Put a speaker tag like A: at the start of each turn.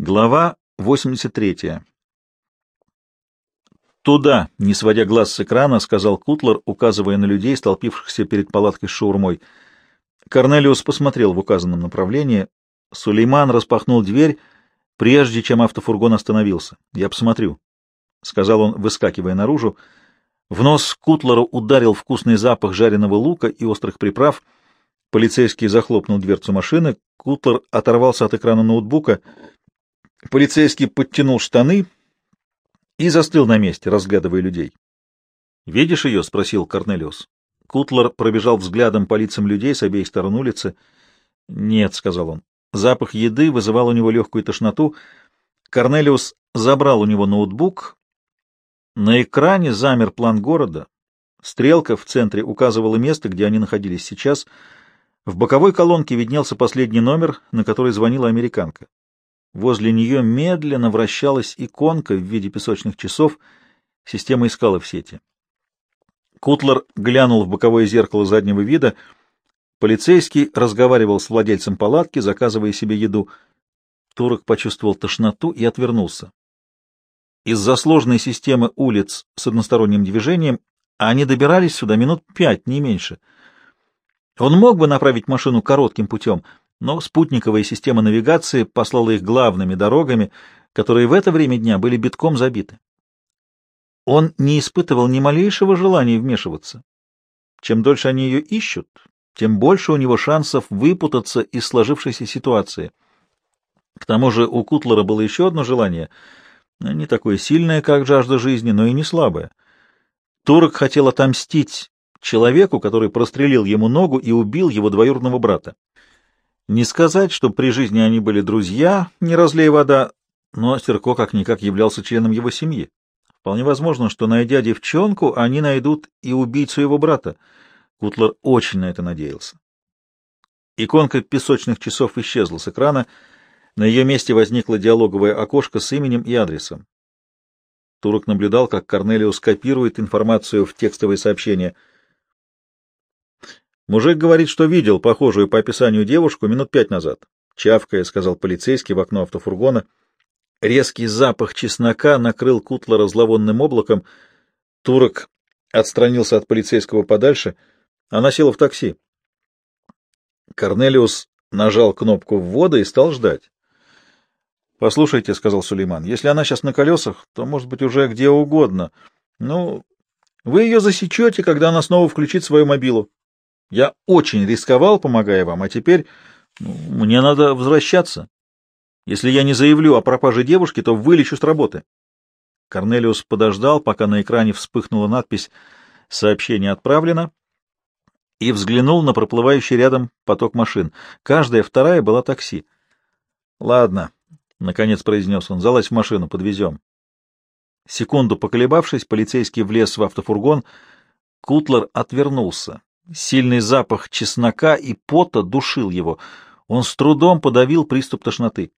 A: Глава 83. «Туда!» — не сводя глаз с экрана, сказал Кутлер, указывая на людей, столпившихся перед палаткой с шаурмой. Корнелиус посмотрел в указанном направлении. Сулейман распахнул дверь, прежде чем автофургон остановился. «Я посмотрю», — сказал он, выскакивая наружу. В нос Кутлеру ударил вкусный запах жареного лука и острых приправ. Полицейский захлопнул дверцу машины. Кутлер оторвался от экрана ноутбука — Полицейский подтянул штаны и застыл на месте, разглядывая людей. «Видишь ее?» — спросил Корнелиус. Кутлер пробежал взглядом по лицам людей с обеих сторон улицы. «Нет», — сказал он. Запах еды вызывал у него легкую тошноту. Корнелиус забрал у него ноутбук. На экране замер план города. Стрелка в центре указывала место, где они находились сейчас. В боковой колонке виднелся последний номер, на который звонила американка. Возле нее медленно вращалась иконка в виде песочных часов. Система искала в сети. Кутлер глянул в боковое зеркало заднего вида. Полицейский разговаривал с владельцем палатки, заказывая себе еду. Турок почувствовал тошноту и отвернулся. Из-за сложной системы улиц с односторонним движением они добирались сюда минут пять, не меньше. Он мог бы направить машину коротким путем, но спутниковая система навигации послала их главными дорогами, которые в это время дня были битком забиты. Он не испытывал ни малейшего желания вмешиваться. Чем дольше они ее ищут, тем больше у него шансов выпутаться из сложившейся ситуации. К тому же у Кутлера было еще одно желание, не такое сильное, как жажда жизни, но и не слабое. Турок хотел отомстить человеку, который прострелил ему ногу и убил его двоюродного брата. Не сказать, что при жизни они были друзья, не разлей вода, но Серко как-никак являлся членом его семьи. Вполне возможно, что, найдя девчонку, они найдут и убийцу его брата. Кутлер очень на это надеялся. Иконка песочных часов исчезла с экрана. На ее месте возникло диалоговое окошко с именем и адресом. Турок наблюдал, как Корнелиус копирует информацию в текстовые сообщения — Мужик говорит, что видел похожую по описанию девушку минут пять назад. Чавкая, — сказал полицейский в окно автофургона. Резкий запах чеснока накрыл Кутлера зловонным облаком. Турок отстранился от полицейского подальше. Она села в такси. Корнелиус нажал кнопку ввода и стал ждать. — Послушайте, — сказал Сулейман, — если она сейчас на колесах, то, может быть, уже где угодно. Ну, вы ее засечете, когда она снова включит свою мобилу. Я очень рисковал, помогая вам, а теперь ну, мне надо возвращаться. Если я не заявлю о пропаже девушки, то вылечу с работы. Корнелиус подождал, пока на экране вспыхнула надпись «Сообщение отправлено» и взглянул на проплывающий рядом поток машин. Каждая вторая была такси. «Ладно», — наконец произнес он, — «залазь в машину, подвезем». Секунду поколебавшись, полицейский влез в автофургон. Кутлер отвернулся. Сильный запах чеснока и пота душил его. Он с трудом подавил приступ тошноты.